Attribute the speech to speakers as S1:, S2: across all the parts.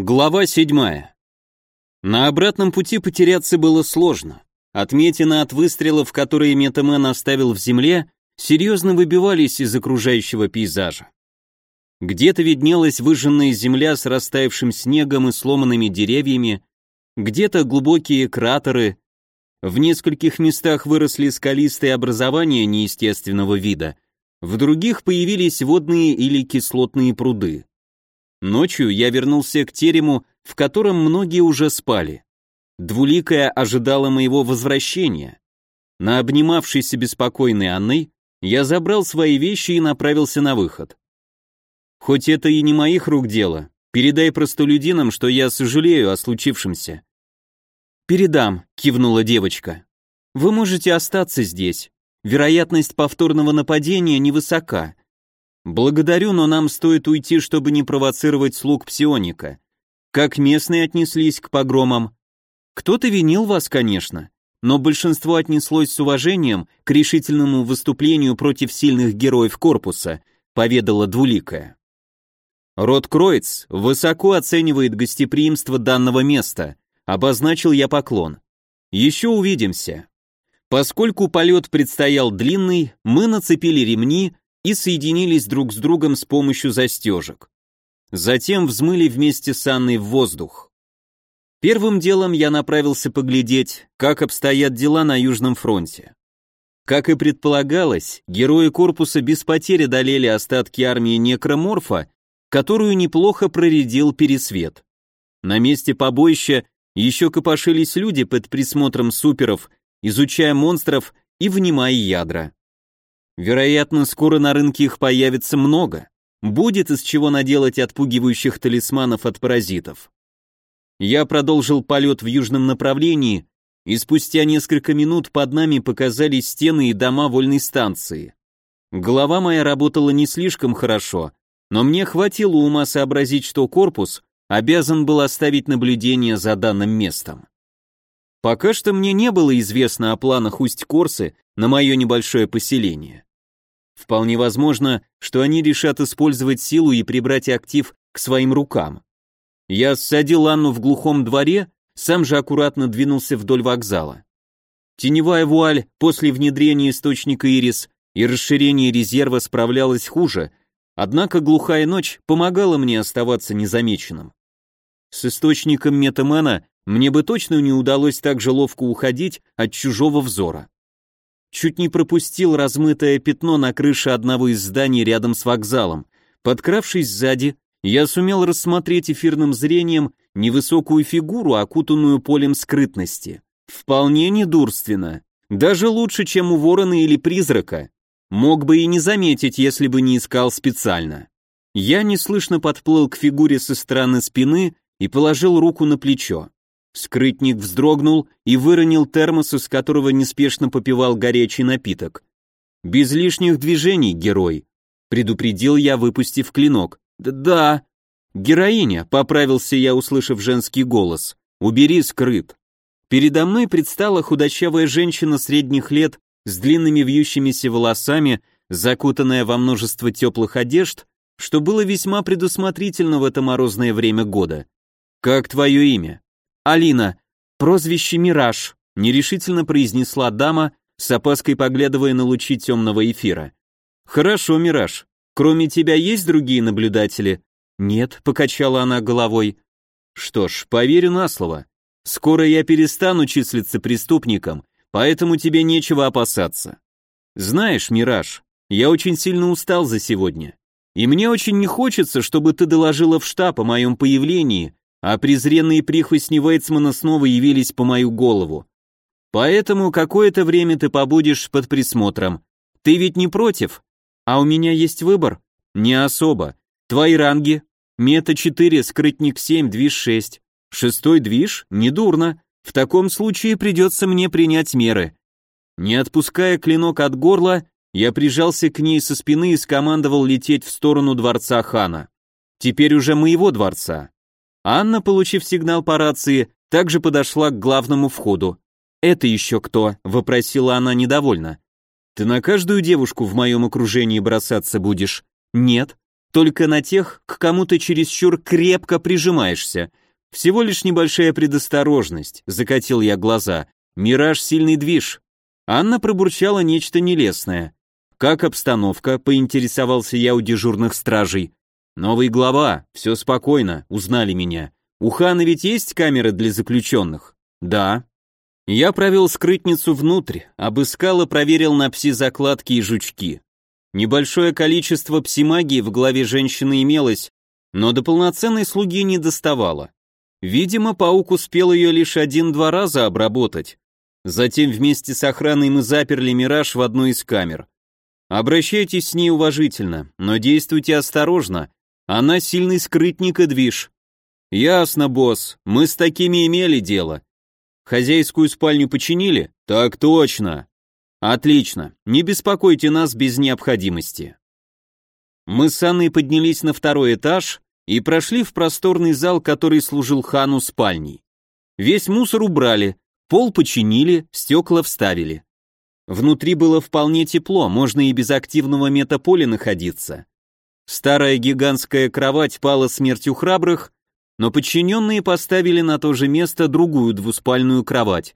S1: Глава 7. На обратном пути потеряться было сложно. Отметины от выстрелов, которые Метамен оставил в земле, серьезно выбивались из окружающего пейзажа. Где-то виднелась выжженная земля с растаявшим снегом и сломанными деревьями, где-то глубокие кратеры, в нескольких местах выросли скалистые образования неестественного вида, в других появились водные или кислотные пруды. Ночью я вернулся к терему, в котором многие уже спали. Двуликая ожидала моего возвращения. На обнимавшейся беспокойной Анной я забрал свои вещи и направился на выход. Хоть это и не моих рук дело, передай простолюдинам, что я сожалею о случившемся. «Передам», — кивнула девочка. «Вы можете остаться здесь. Вероятность повторного нападения невысока. Благодарю, но нам стоит уйти, чтобы не провоцировать слуг псионика. Как местные отнеслись к погромам? Кто-то винил вас, конечно, но большинство отнеслось с уважением к решительному выступлению против сильных героев корпуса, поведала Двуликая. Род Кроиц высоко оценивает гостеприимство данного места, обозначил я поклон. Еще увидимся. Поскольку полет предстоял длинный, мы нацепили ремни и соединились друг с другом с помощью застежек. Затем взмыли вместе с Анной в воздух. Первым делом я направился поглядеть, как обстоят дела на Южном фронте. Как и предполагалось, герои корпуса без потери одолели остатки армии Некроморфа, которую неплохо проредил Пересвет. На месте побоища еще копошились люди под присмотром суперов, изучая монстров и внимая ядра. Вероятно, скоро на рынке их появится много. Будет из чего наделать отпугивающих талисманов от паразитов. Я продолжил полет в южном направлении, и спустя несколько минут под нами показались стены и дома вольной станции. Голова моя работала не слишком хорошо, но мне хватило ума сообразить, что корпус обязан был оставить наблюдение за данным местом. Пока что мне не было известно о планах Усть-Корсы на мое небольшое поселение. Вполне возможно, что они решат использовать силу и прибрать актив к своим рукам. Я ссадил Анну в глухом дворе, сам же аккуратно двинулся вдоль вокзала. Теневая вуаль после внедрения источника Ирис и расширения резерва справлялась хуже, однако глухая ночь помогала мне оставаться незамеченным. С источником метамена мне бы точно не удалось так же ловко уходить от чужого взора. Чуть не пропустил размытое пятно на крыше одного из зданий рядом с вокзалом. Подкравшись сзади, я сумел рассмотреть эфирным зрением невысокую фигуру, окутанную полем скрытности. Вполне недурственно. Даже лучше, чем у ворона или призрака. Мог бы и не заметить, если бы не искал специально. Я неслышно подплыл к фигуре со стороны спины и положил руку на плечо. Скрытник вздрогнул и выронил термос, из которого неспешно попивал горячий напиток. «Без лишних движений, герой», — предупредил я, выпустив клинок. «Да». «Героиня», — поправился я, услышав женский голос. «Убери скрыт». Передо мной предстала худощавая женщина средних лет с длинными вьющимися волосами, закутанная во множество теплых одежд, что было весьма предусмотрительно в это морозное время года. «Как твое имя?» «Алина, прозвище Мираж», — нерешительно произнесла дама, с опаской поглядывая на лучи темного эфира. «Хорошо, Мираж. Кроме тебя есть другие наблюдатели?» «Нет», — покачала она головой. «Что ж, поверю на слово. Скоро я перестану числиться преступником, поэтому тебе нечего опасаться. Знаешь, Мираж, я очень сильно устал за сегодня. И мне очень не хочется, чтобы ты доложила в штаб о моем появлении а презренные прихвостни Вейцмана снова явились по мою голову. Поэтому какое-то время ты побудешь под присмотром. Ты ведь не против? А у меня есть выбор? Не особо. Твои ранги? Мета-4, скрытник 7, движ 6. Шестой движ? Недурно. В таком случае придется мне принять меры. Не отпуская клинок от горла, я прижался к ней со спины и скомандовал лететь в сторону дворца хана. Теперь уже моего дворца. Анна, получив сигнал по рации, также подошла к главному входу. «Это еще кто?» — вопросила она недовольно. «Ты на каждую девушку в моем окружении бросаться будешь?» «Нет». только на тех, к кому ты чересчур крепко прижимаешься. Всего лишь небольшая предосторожность, закатил я глаза. Мираж сильный движ. Анна пробурчала нечто нелестное. Как обстановка, поинтересовался я у дежурных стражей. Новый глава, все спокойно, узнали меня. У Хана ведь есть камеры для заключенных? Да. Я провел скрытницу внутрь, обыскал и проверил на пси-закладки и жучки. Небольшое количество псимагии в голове женщины имелось, но до полноценной слуги не доставало. Видимо, паук успел ее лишь один-два раза обработать. Затем вместе с охраной мы заперли «Мираж» в одну из камер. Обращайтесь с ней уважительно, но действуйте осторожно. Она сильный скрытник и движ. Ясно, босс, мы с такими имели дело. Хозяйскую спальню починили? Так точно. Отлично, не беспокойте нас без необходимости. Мы с Анной поднялись на второй этаж и прошли в просторный зал, который служил хану спальней. Весь мусор убрали, пол починили, стекла вставили. Внутри было вполне тепло, можно и без активного метаполя находиться. Старая гигантская кровать пала смертью храбрых, но подчиненные поставили на то же место другую двуспальную кровать.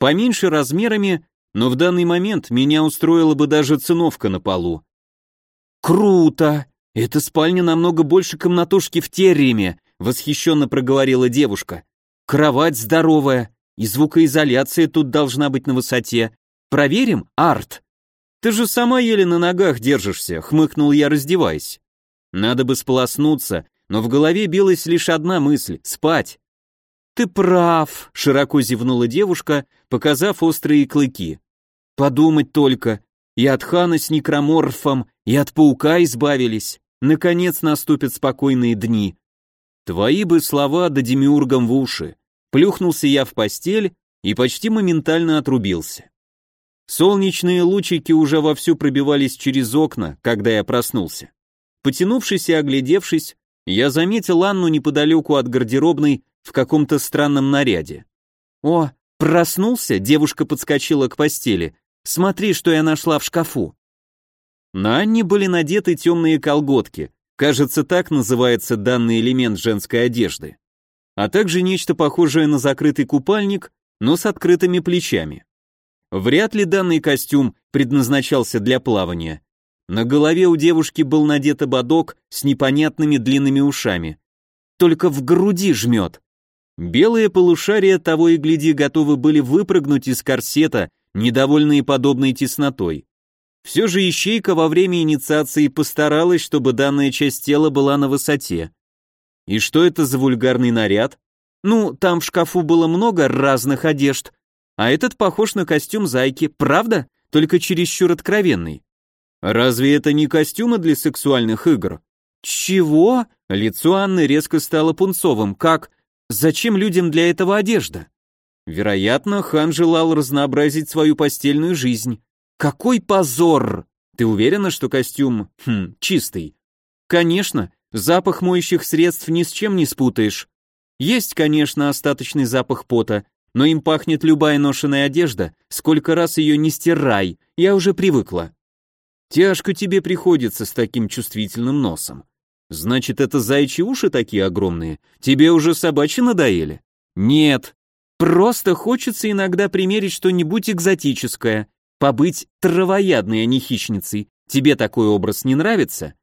S1: Поменьше размерами, но в данный момент меня устроила бы даже циновка на полу. «Круто! Эта спальня намного больше комнатушки в терриме», восхищенно проговорила девушка. «Кровать здоровая, и звукоизоляция тут должна быть на высоте. Проверим, Арт?» «Ты же сама еле на ногах держишься», хмыкнул я, раздеваясь. Надо бы сполоснуться, но в голове билась лишь одна мысль — спать. «Ты прав», — широко зевнула девушка, показав острые клыки. Подумать только, и от хана с некроморфом, и от паука избавились. Наконец наступят спокойные дни. Твои бы слова да демиургом в уши. Плюхнулся я в постель и почти моментально отрубился. Солнечные лучики уже вовсю пробивались через окна, когда я проснулся. Потянувшись и оглядевшись, я заметил Анну неподалеку от гардеробной в каком-то странном наряде. «О, проснулся?» — девушка подскочила к постели. Смотри, что я нашла в шкафу». На Анне были надеты темные колготки, кажется, так называется данный элемент женской одежды, а также нечто похожее на закрытый купальник, но с открытыми плечами. Вряд ли данный костюм предназначался для плавания. На голове у девушки был надет ободок с непонятными длинными ушами. Только в груди жмет. Белые полушария того и гляди готовы были выпрыгнуть из корсета недовольные подобной теснотой. Все же ищейка во время инициации постаралась, чтобы данная часть тела была на высоте. И что это за вульгарный наряд? Ну, там в шкафу было много разных одежд, а этот похож на костюм зайки, правда? Только чересчур откровенный. Разве это не костюмы для сексуальных игр? Чего? Лицо Анны резко стало пунцовым. Как? Зачем людям для этого одежда? Вероятно, хан желал разнообразить свою постельную жизнь. Какой позор! Ты уверена, что костюм, хм, чистый? Конечно, запах моющих средств ни с чем не спутаешь. Есть, конечно, остаточный запах пота, но им пахнет любая ношеная одежда, сколько раз ее не стирай, я уже привыкла. Тяжко тебе приходится с таким чувствительным носом. Значит, это зайчьи уши такие огромные? Тебе уже собачьи надоели? Нет, Просто хочется иногда примерить что-нибудь экзотическое, побыть травоядной, а не хищницей. Тебе такой образ не нравится?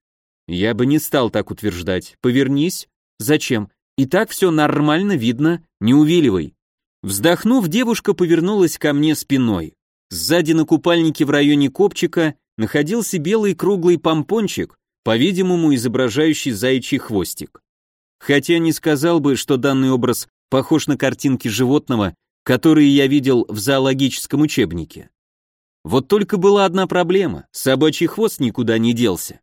S1: Я бы не стал так утверждать. Повернись. Зачем? И так все нормально видно, не увиливай. Вздохнув, девушка повернулась ко мне спиной. Сзади на купальнике в районе копчика находился белый круглый помпончик, по-видимому, изображающий заячий хвостик. Хотя не сказал бы, что данный образ похож на картинки животного, которые я видел в зоологическом учебнике. Вот только была одна проблема, собачий хвост никуда не делся.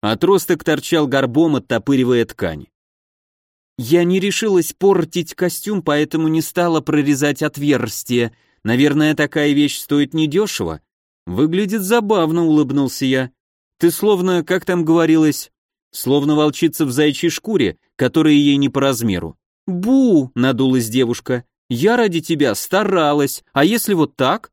S1: Отросток торчал горбом, оттопыривая ткань. Я не решилась портить костюм, поэтому не стала прорезать отверстие. Наверное, такая вещь стоит недешево. Выглядит забавно, улыбнулся я. Ты словно, как там говорилось, словно волчица в зайчьей шкуре, которая ей не по размеру. «Бу!» — надулась девушка. «Я ради тебя старалась, а если вот так?»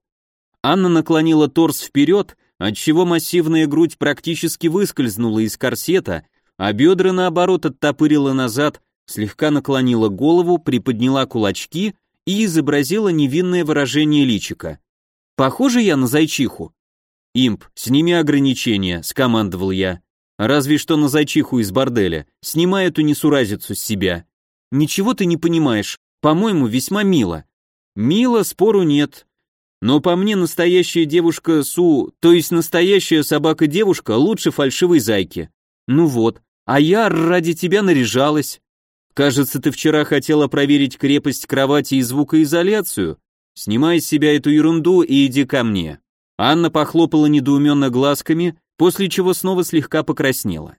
S1: Анна наклонила торс вперед, отчего массивная грудь практически выскользнула из корсета, а бедра, наоборот, оттопырила назад, слегка наклонила голову, приподняла кулачки и изобразила невинное выражение личика. «Похоже я на зайчиху?» «Имп, сними ограничения», — скомандовал я. «Разве что на зайчиху из борделя. Снимай эту несуразицу с себя». «Ничего ты не понимаешь. По-моему, весьма мило». «Мило, спору нет. Но по мне настоящая девушка Су, то есть настоящая собака-девушка, лучше фальшивой зайки. Ну вот, а я ради тебя наряжалась. Кажется, ты вчера хотела проверить крепость кровати и звукоизоляцию. Снимай с себя эту ерунду и иди ко мне». Анна похлопала недоуменно глазками, после чего снова слегка покраснела.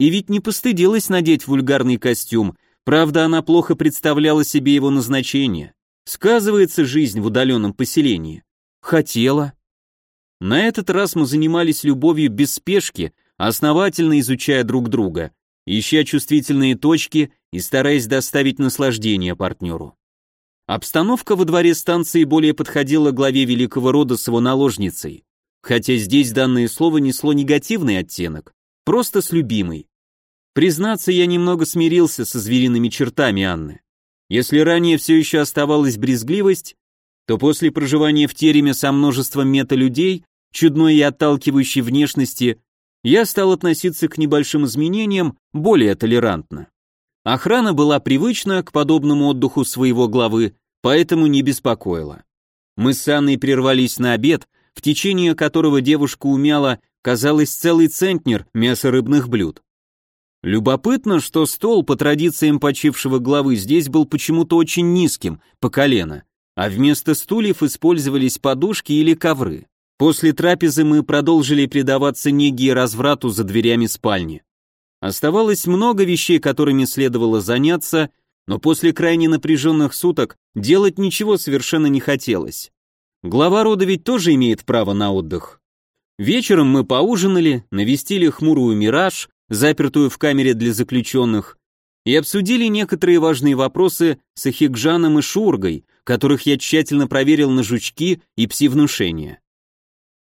S1: И ведь не постыдилась надеть вульгарный костюм, правда, она плохо представляла себе его назначение. Сказывается жизнь в удаленном поселении. Хотела. На этот раз мы занимались любовью без спешки, основательно изучая друг друга, ища чувствительные точки и стараясь доставить наслаждение партнеру. Обстановка во дворе станции более подходила главе великого рода с его наложницей, хотя здесь данное слово несло негативный оттенок, просто с любимой. Признаться, я немного смирился со звериными чертами Анны. Если ранее все еще оставалась брезгливость, то после проживания в тереме со множеством мета-людей, чудной и отталкивающей внешности, я стал относиться к небольшим изменениям более толерантно. Охрана была привычна к подобному отдыху своего главы, поэтому не беспокоила. Мы с Анной прервались на обед, в течение которого девушка умяла, казалось, целый центнер мяса рыбных блюд. Любопытно, что стол, по традициям почившего главы, здесь был почему-то очень низким, по колено, а вместо стульев использовались подушки или ковры. После трапезы мы продолжили предаваться неге и разврату за дверями спальни. Оставалось много вещей, которыми следовало заняться, но после крайне напряженных суток делать ничего совершенно не хотелось. Глава рода ведь тоже имеет право на отдых. Вечером мы поужинали, навестили хмурую «Мираж», запертую в камере для заключенных, и обсудили некоторые важные вопросы с Ахикжаном и Шургой, которых я тщательно проверил на жучки и пси-внушения.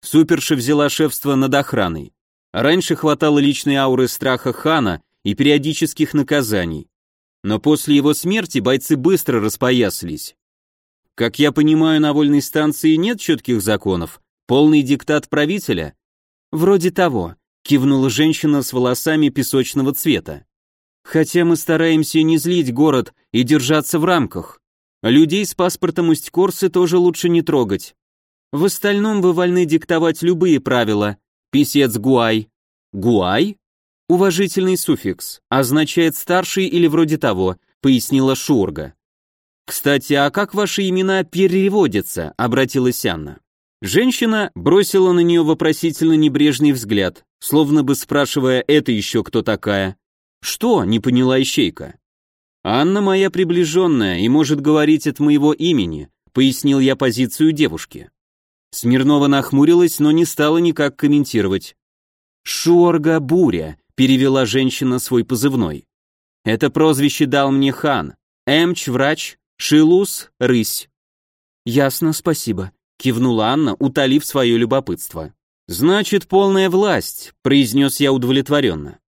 S1: Суперша взяла шефство над охраной. Раньше хватало личной ауры страха хана и периодических наказаний. Но после его смерти бойцы быстро распоясались. Как я понимаю, на вольной станции нет четких законов, полный диктат правителя? Вроде того, кивнула женщина с волосами песочного цвета. Хотя мы стараемся не злить город и держаться в рамках. Людей с паспортом Усть-Корсы тоже лучше не трогать. В остальном вы вольны диктовать любые правила, Писец Гуай. Гуай? Уважительный суффикс. Означает старший или вроде того, пояснила Шурга. Кстати, а как ваши имена переводятся? обратилась Анна. Женщина бросила на нее вопросительно небрежный взгляд, словно бы спрашивая, это еще кто такая. Что? не поняла ищейка. Анна моя приближенная и может говорить от моего имени, пояснил я позицию девушки. Смирнова нахмурилась, но не стала никак комментировать. «Шорга Буря», — перевела женщина свой позывной. «Это прозвище дал мне хан. Эмч — врач, Шилус — рысь». «Ясно, спасибо», — кивнула Анна, утолив свое любопытство. «Значит, полная власть», — произнес я удовлетворенно.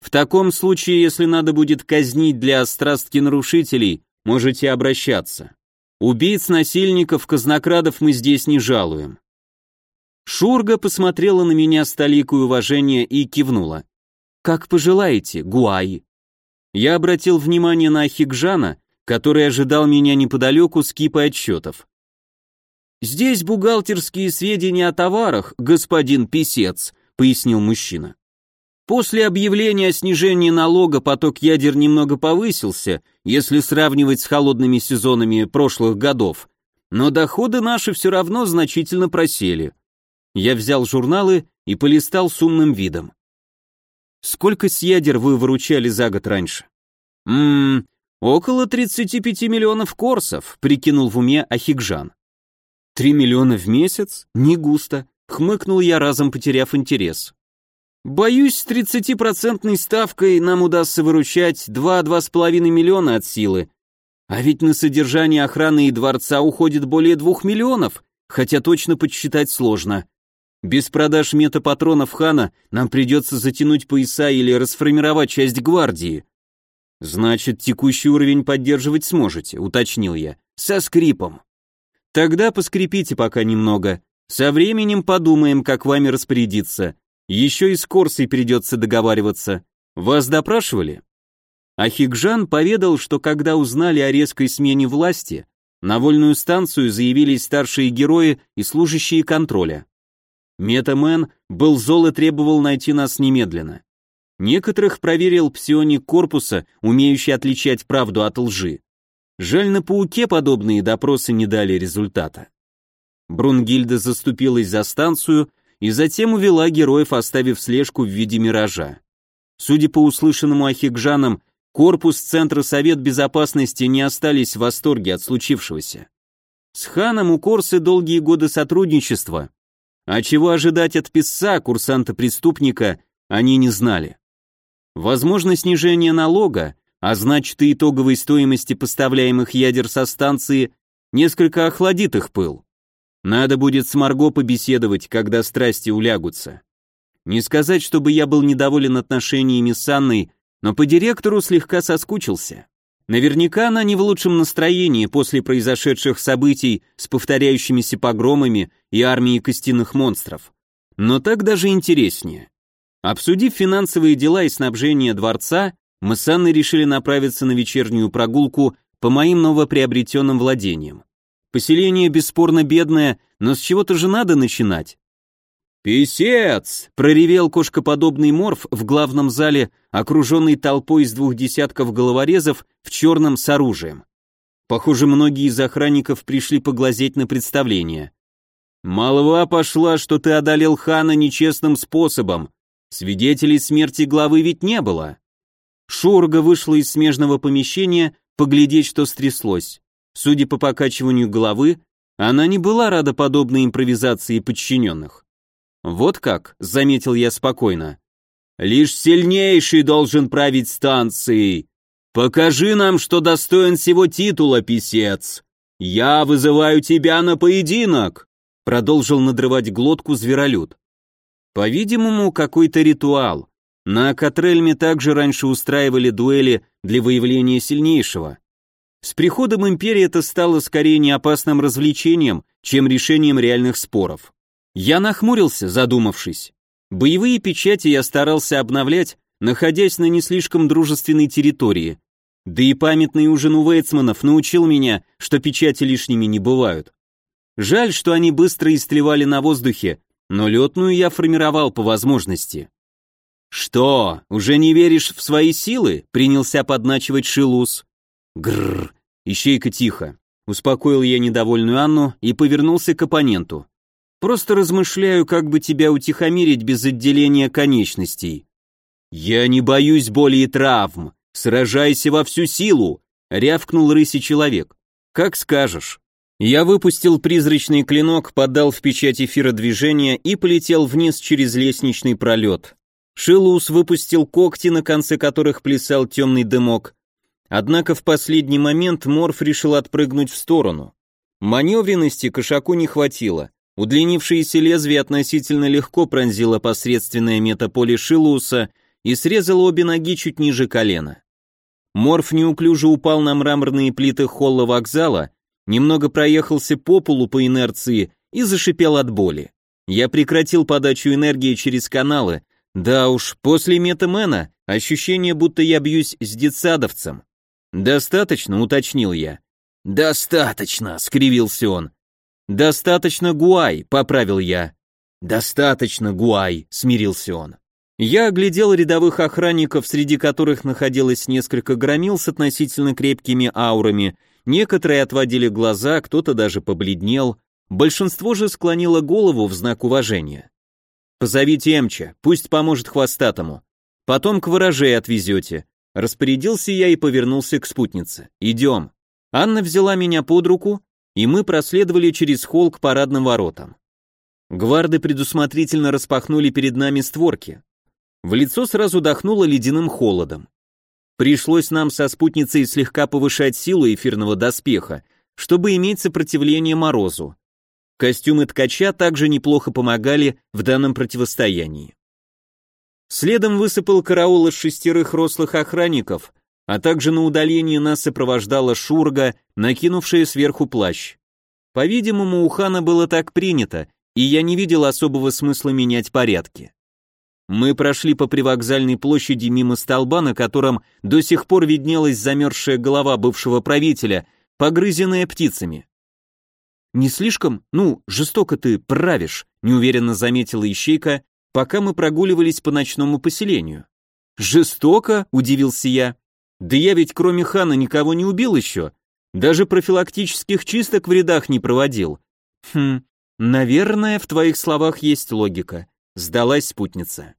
S1: «В таком случае, если надо будет казнить для острастки нарушителей, можете обращаться». Убийц, насильников, казнокрадов мы здесь не жалуем. Шурга посмотрела на меня с толикой уважения и кивнула. «Как пожелаете, Гуай». Я обратил внимание на Хигжана, который ожидал меня неподалеку с кипой отчетов. «Здесь бухгалтерские сведения о товарах, господин Писец», — пояснил мужчина. После объявления о снижении налога поток ядер немного повысился, если сравнивать с холодными сезонами прошлых годов, но доходы наши все равно значительно просели. Я взял журналы и полистал с умным видом. Сколько с ядер вы выручали за год раньше? Ммм, около 35 миллионов корсов, прикинул в уме Ахигжан. Три миллиона в месяц? Не густо, хмыкнул я, разом потеряв интерес. Боюсь, с 30% ставкой нам удастся выручать 2-2,5 миллиона от силы. А ведь на содержание охраны и дворца уходит более 2 миллионов, хотя точно подсчитать сложно. Без продаж метапатронов Хана нам придется затянуть пояса или расформировать часть гвардии. Значит, текущий уровень поддерживать сможете, уточнил я. Со скрипом. Тогда поскрипите пока немного. Со временем подумаем, как вами распорядиться. Еще и с Корсой придется договариваться. Вас допрашивали? Ахикжан поведал, что когда узнали о резкой смене власти, на вольную станцию заявились старшие герои и служащие контроля. Метамен был зол и требовал найти нас немедленно. Некоторых проверил псионик корпуса, умеющий отличать правду от лжи. Жаль, на пауке подобные допросы не дали результата. Брунгильда заступилась за станцию и затем увела героев, оставив слежку в виде миража. Судя по услышанному Ахикжанам, корпус Центра Совет Безопасности не остались в восторге от случившегося. С Ханом у Корсы долгие годы сотрудничества, а чего ожидать от писца, курсанта-преступника, они не знали. Возможно снижение налога, а значит и итоговой стоимости поставляемых ядер со станции, несколько охладит их пыл. Надо будет с Марго побеседовать, когда страсти улягутся. Не сказать, чтобы я был недоволен отношениями с Анной, но по директору слегка соскучился. Наверняка она не в лучшем настроении после произошедших событий с повторяющимися погромами и армией костяных монстров. Но так даже интереснее. Обсудив финансовые дела и снабжение дворца, мы с Анной решили направиться на вечернюю прогулку по моим новоприобретенным владениям. Поселение бесспорно бедное, но с чего-то же надо начинать. «Песец!» — проревел кошкоподобный морф в главном зале, окруженный толпой из двух десятков головорезов в черном с оружием. Похоже, многие из охранников пришли поглазеть на представление. «Молва пошла, что ты одолел хана нечестным способом. Свидетелей смерти главы ведь не было». Шурга вышла из смежного помещения поглядеть, что стряслось. Судя по покачиванию головы, она не была рада подобной импровизации подчиненных. «Вот как», — заметил я спокойно. «Лишь сильнейший должен править станцией. Покажи нам, что достоин всего титула, писец. Я вызываю тебя на поединок», — продолжил надрывать глотку зверолюд. По-видимому, какой-то ритуал. На Катрельме также раньше устраивали дуэли для выявления сильнейшего. С приходом империи это стало скорее не опасным развлечением, чем решением реальных споров. Я нахмурился, задумавшись. Боевые печати я старался обновлять, находясь на не слишком дружественной территории. Да и памятный ужин у Вейцманов научил меня, что печати лишними не бывают. Жаль, что они быстро истлевали на воздухе, но летную я формировал по возможности. «Что, уже не веришь в свои силы?» — принялся подначивать Шилус. Гррр, ищейка тихо. Успокоил я недовольную Анну и повернулся к оппоненту. Просто размышляю, как бы тебя утихомирить без отделения конечностей. Я не боюсь боли и травм. Сражайся во всю силу, рявкнул рыси человек. Как скажешь. Я выпустил призрачный клинок, поддал в печать эфира движения и полетел вниз через лестничный пролет. Шилус выпустил когти, на конце которых плясал темный дымок. Однако в последний момент Морф решил отпрыгнуть в сторону. Маневренности кошаку не хватило. Удлинившееся лезвие относительно легко пронзило посредственное метаполе Шилуса и срезало обе ноги чуть ниже колена. Морф неуклюже упал на мраморные плиты холла вокзала, немного проехался по полу по инерции и зашипел от боли. Я прекратил подачу энергии через каналы. Да уж, после метамена ощущение, будто я бьюсь с детсадовцем. «Достаточно», — уточнил я. «Достаточно», — скривился он. «Достаточно гуай», — поправил я. «Достаточно гуай», — смирился он. Я оглядел рядовых охранников, среди которых находилось несколько громил с относительно крепкими аурами, некоторые отводили глаза, кто-то даже побледнел, большинство же склонило голову в знак уважения. «Позовите Эмча, пусть поможет хвостатому. Потом к ворожей отвезете. Распорядился я и повернулся к спутнице. «Идем». Анна взяла меня под руку, и мы проследовали через холл к парадным воротам. Гварды предусмотрительно распахнули перед нами створки. В лицо сразу дохнуло ледяным холодом. Пришлось нам со спутницей слегка повышать силу эфирного доспеха, чтобы иметь сопротивление морозу. Костюмы ткача также неплохо помогали в данном противостоянии. Следом высыпал караул из шестерых рослых охранников, а также на удаление нас сопровождала Шурга, накинувшая сверху плащ. По-видимому, у хана было так принято, и я не видел особого смысла менять порядки. Мы прошли по привокзальной площади мимо столба, на котором до сих пор виднелась замерзшая голова бывшего правителя, погрызенная птицами. «Не слишком, ну, жестоко ты правишь», — неуверенно заметила ищейка, пока мы прогуливались по ночному поселению. «Жестоко?» — удивился я. «Да я ведь кроме хана никого не убил еще. Даже профилактических чисток в рядах не проводил». «Хм, наверное, в твоих словах есть логика», — сдалась спутница.